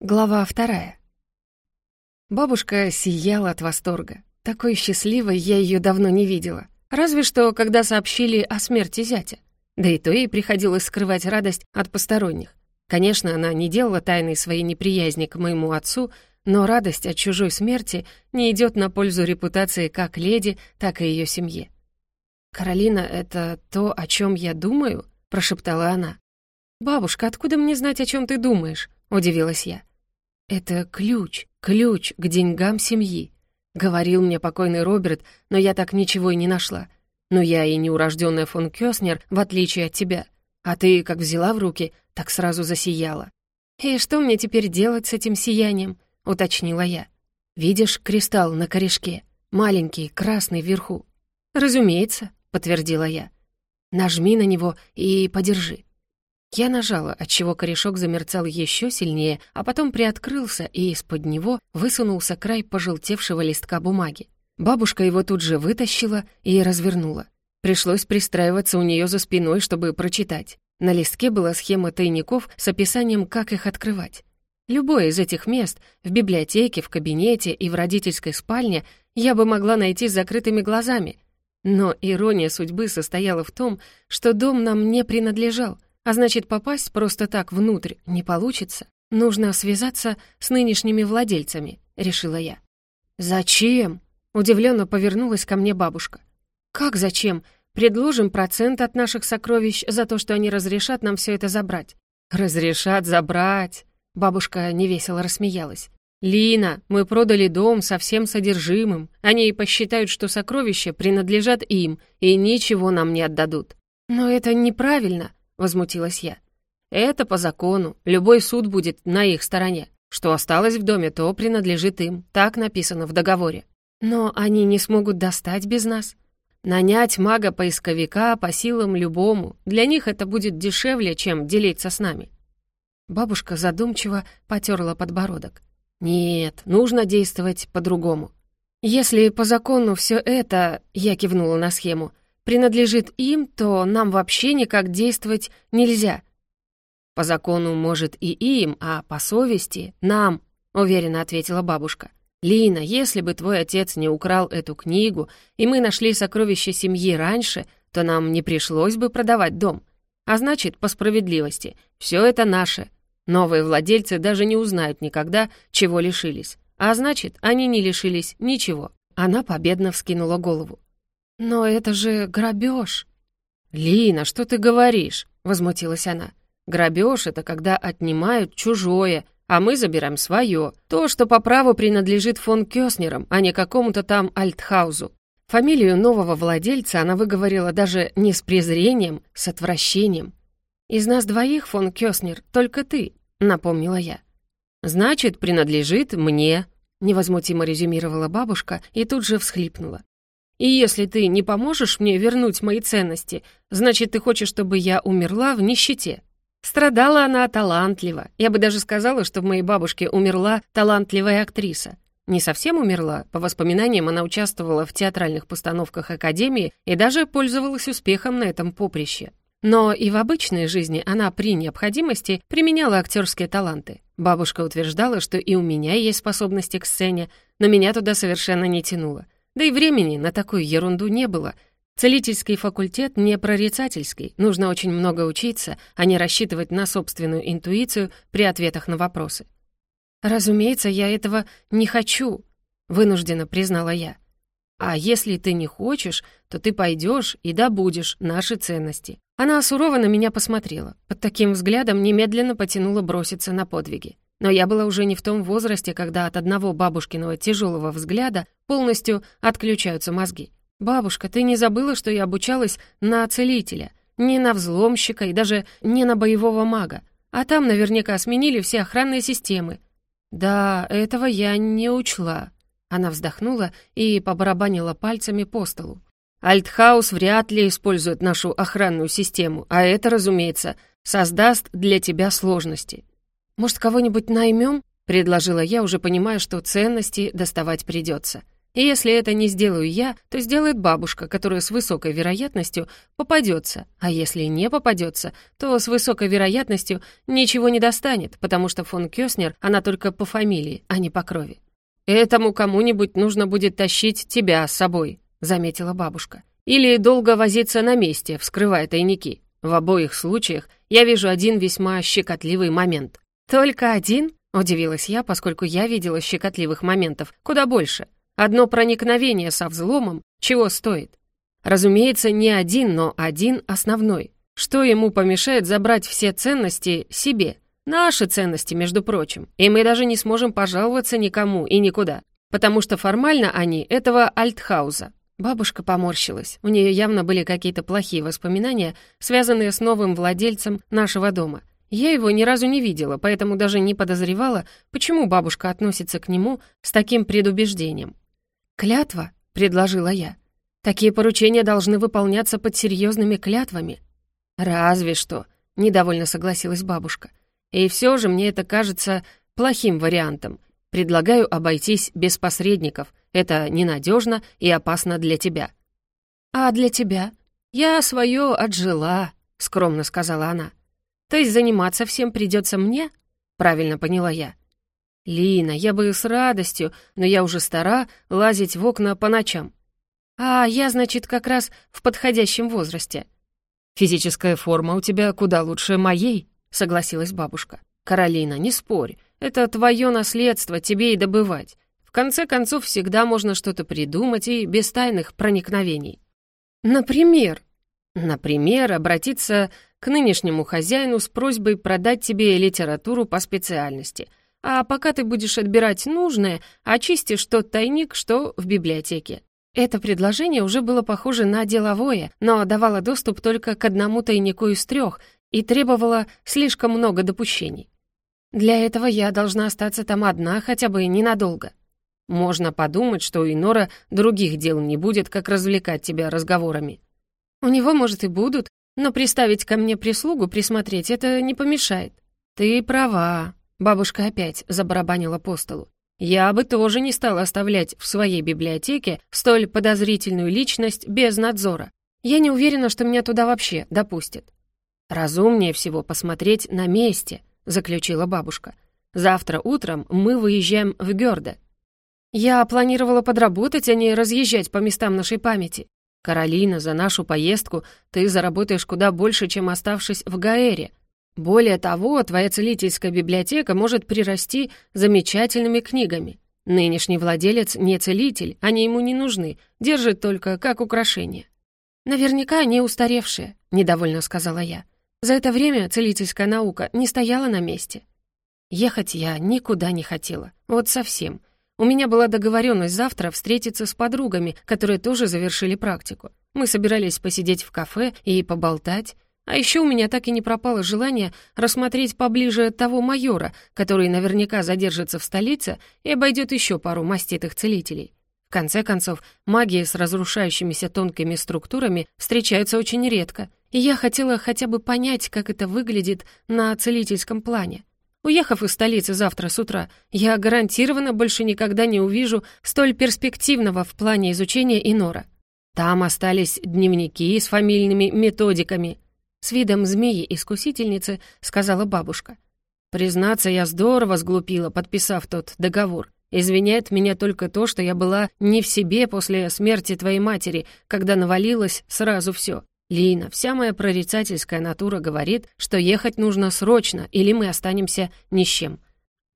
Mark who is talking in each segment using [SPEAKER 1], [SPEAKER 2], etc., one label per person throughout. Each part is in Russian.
[SPEAKER 1] Глава вторая. Бабушка сияла от восторга. Такой счастливой я ее давно не видела. Разве что, когда сообщили о смерти зятя. Да и то ей приходилось скрывать радость от посторонних. Конечно, она не делала тайной своей неприязни к моему отцу, но радость от чужой смерти не идет на пользу репутации как леди, так и ее семье. «Каролина, это то, о чем я думаю?» — прошептала она. «Бабушка, откуда мне знать, о чем ты думаешь?» — удивилась я. «Это ключ, ключ к деньгам семьи», — говорил мне покойный Роберт, но я так ничего и не нашла. Но я и не урожденная фон Кёснер, в отличие от тебя. А ты, как взяла в руки, так сразу засияла. «И что мне теперь делать с этим сиянием?» — уточнила я. «Видишь кристалл на корешке? Маленький, красный вверху». «Разумеется», — подтвердила я. «Нажми на него и подержи. Я нажала, отчего корешок замерцал еще сильнее, а потом приоткрылся, и из-под него высунулся край пожелтевшего листка бумаги. Бабушка его тут же вытащила и развернула. Пришлось пристраиваться у нее за спиной, чтобы прочитать. На листке была схема тайников с описанием, как их открывать. Любое из этих мест, в библиотеке, в кабинете и в родительской спальне, я бы могла найти с закрытыми глазами. Но ирония судьбы состояла в том, что дом нам не принадлежал — а значит, попасть просто так внутрь не получится. Нужно связаться с нынешними владельцами, решила я. Зачем? Удивленно повернулась ко мне бабушка. Как зачем? Предложим процент от наших сокровищ за то, что они разрешат нам все это забрать. Разрешат забрать. Бабушка невесело рассмеялась. «Лина, мы продали дом со всем содержимым. Они и посчитают, что сокровища принадлежат им, и ничего нам не отдадут». «Но это неправильно», — возмутилась я. «Это по закону. Любой суд будет на их стороне. Что осталось в доме, то принадлежит им. Так написано в договоре. Но они не смогут достать без нас. Нанять мага-поисковика по силам любому. Для них это будет дешевле, чем делиться с нами». Бабушка задумчиво потерла подбородок. «Нет, нужно действовать по-другому. Если по закону все это...» — я кивнула на схему принадлежит им, то нам вообще никак действовать нельзя. По закону, может, и им, а по совести — нам, — уверенно ответила бабушка. «Лина, если бы твой отец не украл эту книгу, и мы нашли сокровища семьи раньше, то нам не пришлось бы продавать дом. А значит, по справедливости, все это наше. Новые владельцы даже не узнают никогда, чего лишились. А значит, они не лишились ничего». Она победно вскинула голову. «Но это же грабеж!» «Лина, что ты говоришь?» — возмутилась она. «Грабеж — это когда отнимают чужое, а мы забираем свое. То, что по праву принадлежит фон Кёснерам, а не какому-то там Альтхаузу». Фамилию нового владельца она выговорила даже не с презрением, с отвращением. «Из нас двоих, фон Кёснер, только ты», — напомнила я. «Значит, принадлежит мне», — невозмутимо резюмировала бабушка и тут же всхлипнула. И если ты не поможешь мне вернуть мои ценности, значит, ты хочешь, чтобы я умерла в нищете». Страдала она талантливо. Я бы даже сказала, что в моей бабушке умерла талантливая актриса. Не совсем умерла, по воспоминаниям она участвовала в театральных постановках Академии и даже пользовалась успехом на этом поприще. Но и в обычной жизни она при необходимости применяла актерские таланты. Бабушка утверждала, что и у меня есть способности к сцене, но меня туда совершенно не тянуло. Да и времени на такую ерунду не было. Целительский факультет не прорицательский, нужно очень много учиться, а не рассчитывать на собственную интуицию при ответах на вопросы. «Разумеется, я этого не хочу», — вынужденно признала я. «А если ты не хочешь, то ты пойдешь и добудешь наши ценности». Она сурово на меня посмотрела. Под таким взглядом немедленно потянула броситься на подвиги. Но я была уже не в том возрасте, когда от одного бабушкиного тяжелого взгляда полностью отключаются мозги. «Бабушка, ты не забыла, что я обучалась на целителя, не на взломщика и даже не на боевого мага? А там наверняка сменили все охранные системы». «Да, этого я не учла». Она вздохнула и побарабанила пальцами по столу. «Альтхаус вряд ли использует нашу охранную систему, а это, разумеется, создаст для тебя сложности. «Может, кого-нибудь наймем?» — предложила я, уже понимая, что ценности доставать придется. И если это не сделаю я, то сделает бабушка, которая с высокой вероятностью попадется. А если не попадется, то с высокой вероятностью ничего не достанет, потому что фон Кёснер она только по фамилии, а не по крови. «Этому кому-нибудь нужно будет тащить тебя с собой», — заметила бабушка. «Или долго возиться на месте, вскрывая тайники. В обоих случаях я вижу один весьма щекотливый момент». «Только один?» — удивилась я, поскольку я видела щекотливых моментов куда больше — Одно проникновение со взломом чего стоит? Разумеется, не один, но один основной. Что ему помешает забрать все ценности себе? Наши ценности, между прочим. И мы даже не сможем пожаловаться никому и никуда. Потому что формально они этого Альтхауза. Бабушка поморщилась. У нее явно были какие-то плохие воспоминания, связанные с новым владельцем нашего дома. Я его ни разу не видела, поэтому даже не подозревала, почему бабушка относится к нему с таким предубеждением. «Клятва?» — предложила я. «Такие поручения должны выполняться под серьезными клятвами». «Разве что», — недовольно согласилась бабушка. «И все же мне это кажется плохим вариантом. Предлагаю обойтись без посредников. Это ненадежно и опасно для тебя». «А для тебя?» «Я свое отжила», — скромно сказала она. «То есть заниматься всем придется мне?» Правильно поняла я. «Лина, я бы с радостью, но я уже стара лазить в окна по ночам». «А я, значит, как раз в подходящем возрасте». «Физическая форма у тебя куда лучше моей», — согласилась бабушка. «Каролина, не спорь, это твое наследство, тебе и добывать. В конце концов, всегда можно что-то придумать и без тайных проникновений». «Например?» «Например, обратиться к нынешнему хозяину с просьбой продать тебе литературу по специальности — а пока ты будешь отбирать нужное, очистишь тот тайник, что в библиотеке». Это предложение уже было похоже на деловое, но давало доступ только к одному тайнику из трех и требовало слишком много допущений. Для этого я должна остаться там одна хотя бы ненадолго. Можно подумать, что у Инора других дел не будет, как развлекать тебя разговорами. У него, может, и будут, но приставить ко мне прислугу присмотреть это не помешает. Ты права, Бабушка опять забарабанила по столу. «Я бы тоже не стала оставлять в своей библиотеке столь подозрительную личность без надзора. Я не уверена, что меня туда вообще допустят». «Разумнее всего посмотреть на месте», — заключила бабушка. «Завтра утром мы выезжаем в Гёрде». «Я планировала подработать, а не разъезжать по местам нашей памяти. Каролина, за нашу поездку ты заработаешь куда больше, чем оставшись в Гаэре», более того, твоя целительская библиотека может прирасти замечательными книгами. Нынешний владелец не целитель, они ему не нужны, держит только как украшение. Наверняка они устаревшие, недовольно сказала я. За это время целительская наука не стояла на месте. Ехать я никуда не хотела, вот совсем. У меня была договоренность завтра встретиться с подругами, которые тоже завершили практику. Мы собирались посидеть в кафе и поболтать, а еще у меня так и не пропало желание рассмотреть поближе того майора, который наверняка задержится в столице и обойдет еще пару маститых целителей. В конце концов, магии с разрушающимися тонкими структурами встречаются очень редко, и я хотела хотя бы понять, как это выглядит на целительском плане. Уехав из столицы завтра с утра, я гарантированно больше никогда не увижу столь перспективного в плане изучения Инора. Там остались дневники с фамильными методиками, с видом змеи-искусительницы сказала бабушка. «Признаться, я здорово сглупила, подписав тот договор. Извиняет меня только то, что я была не в себе после смерти твоей матери, когда навалилось сразу все. Лина, вся моя прорицательская натура говорит, что ехать нужно срочно, или мы останемся ни с чем.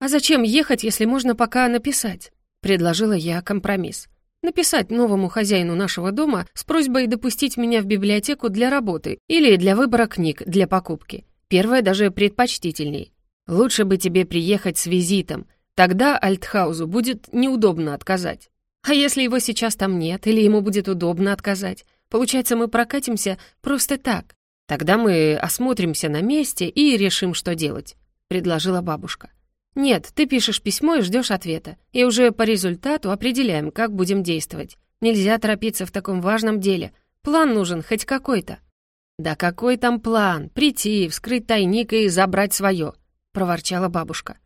[SPEAKER 1] А зачем ехать, если можно пока написать?» Предложила я компромисс написать новому хозяину нашего дома с просьбой допустить меня в библиотеку для работы или для выбора книг для покупки. Первое даже предпочтительней. Лучше бы тебе приехать с визитом, тогда Альтхаузу будет неудобно отказать. А если его сейчас там нет, или ему будет удобно отказать? Получается, мы прокатимся просто так. Тогда мы осмотримся на месте и решим, что делать», — предложила бабушка. «Нет, ты пишешь письмо и ждешь ответа. И уже по результату определяем, как будем действовать. Нельзя торопиться в таком важном деле. План нужен хоть какой-то». «Да какой там план? Прийти, вскрыть тайник и забрать свое», — проворчала бабушка.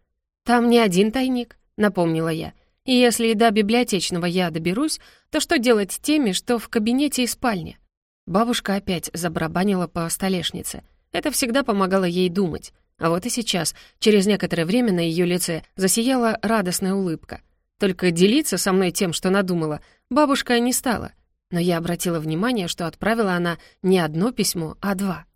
[SPEAKER 1] «Там не один тайник», — напомнила я. И если до библиотечного я доберусь, то что делать с теми, что в кабинете и спальне? Бабушка опять забарабанила по столешнице. Это всегда помогало ей думать. А вот и сейчас, через некоторое время на ее лице засияла радостная улыбка. Только делиться со мной тем, что надумала, бабушка не стала. Но я обратила внимание, что отправила она не одно письмо, а два.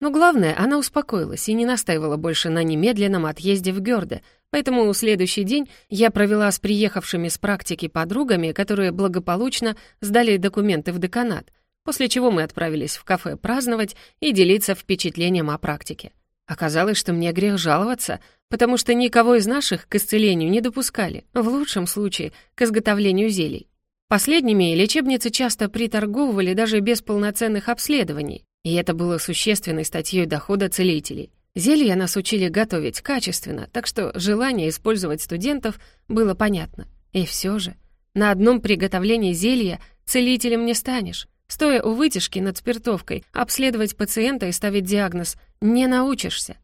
[SPEAKER 1] Но главное, она успокоилась и не настаивала больше на немедленном отъезде в Гёрде, поэтому следующий день я провела с приехавшими с практики подругами, которые благополучно сдали документы в деканат, после чего мы отправились в кафе праздновать и делиться впечатлением о практике. Оказалось, что мне грех жаловаться, потому что никого из наших к исцелению не допускали, в лучшем случае к изготовлению зелий. Последними лечебницы часто приторговывали даже без полноценных обследований, и это было существенной статьей дохода целителей. Зелья нас учили готовить качественно, так что желание использовать студентов было понятно. И все же, на одном приготовлении зелья целителем не станешь. Стоя у вытяжки над спиртовкой, обследовать пациента и ставить диагноз не научишься.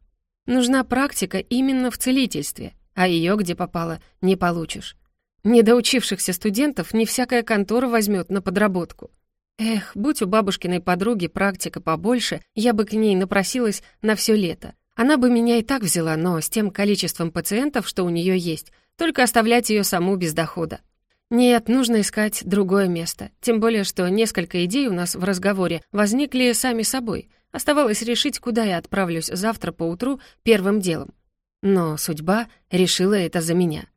[SPEAKER 1] Нужна практика именно в целительстве, а ее, где попало, не получишь. Недоучившихся студентов не всякая контора возьмет на подработку. Эх, будь у бабушкиной подруги практика побольше, я бы к ней напросилась на все лето. Она бы меня и так взяла, но с тем количеством пациентов, что у нее есть, только оставлять ее саму без дохода. Нет, нужно искать другое место. Тем более, что несколько идей у нас в разговоре возникли сами собой. Оставалось решить, куда я отправлюсь завтра поутру первым делом. Но судьба решила это за меня.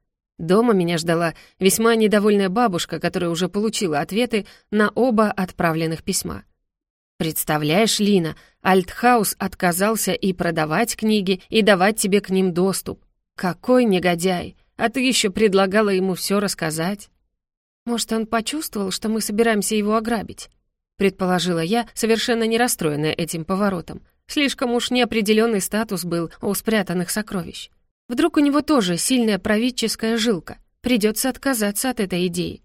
[SPEAKER 1] Дома меня ждала весьма недовольная бабушка, которая уже получила ответы на оба отправленных письма. «Представляешь, Лина, Альтхаус отказался и продавать книги, и давать тебе к ним доступ. Какой негодяй! А ты еще предлагала ему все рассказать». «Может, он почувствовал, что мы собираемся его ограбить?» предположила я, совершенно не расстроенная этим поворотом. Слишком уж неопределенный статус был у спрятанных сокровищ. Вдруг у него тоже сильная правительская жилка. Придется отказаться от этой идеи.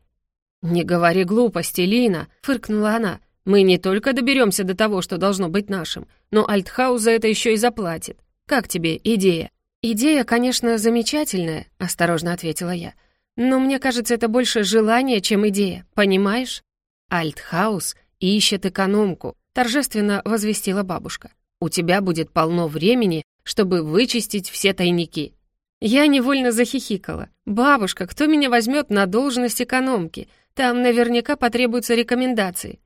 [SPEAKER 1] «Не говори глупости, Лина», — фыркнула она. «Мы не только доберемся до того, что должно быть нашим, но Альтхаус за это еще и заплатит. Как тебе идея?» «Идея, конечно, замечательная», — осторожно ответила я. «Но мне кажется, это больше желание, чем идея, понимаешь?» «Альтхаус ищет экономку», — торжественно возвестила бабушка. «У тебя будет полно времени, чтобы вычистить все тайники. Я невольно захихикала. «Бабушка, кто меня возьмет на должность экономки? Там наверняка потребуются рекомендации».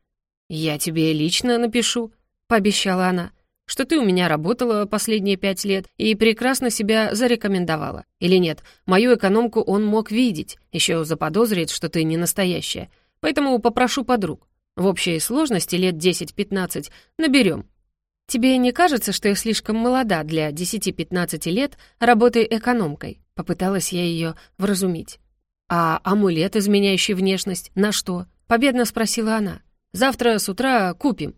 [SPEAKER 1] «Я тебе лично напишу», — пообещала она, «что ты у меня работала последние пять лет и прекрасно себя зарекомендовала. Или нет, мою экономку он мог видеть, еще заподозрит, что ты не настоящая. Поэтому попрошу подруг. В общей сложности лет 10-15 наберем, «Тебе не кажется, что я слишком молода для 10-15 лет работы экономкой?» Попыталась я ее вразумить. «А амулет, изменяющий внешность, на что?» Победно спросила она. «Завтра с утра купим».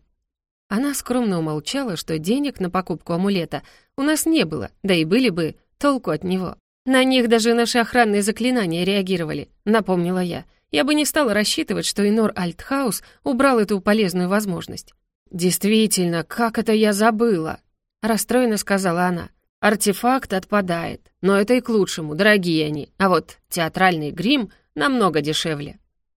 [SPEAKER 1] Она скромно умолчала, что денег на покупку амулета у нас не было, да и были бы толку от него. На них даже наши охранные заклинания реагировали, напомнила я. Я бы не стала рассчитывать, что Инор Альтхаус убрал эту полезную возможность. «Действительно, как это я забыла!» — расстроенно сказала она. «Артефакт отпадает, но это и к лучшему, дорогие они, а вот театральный грим намного дешевле».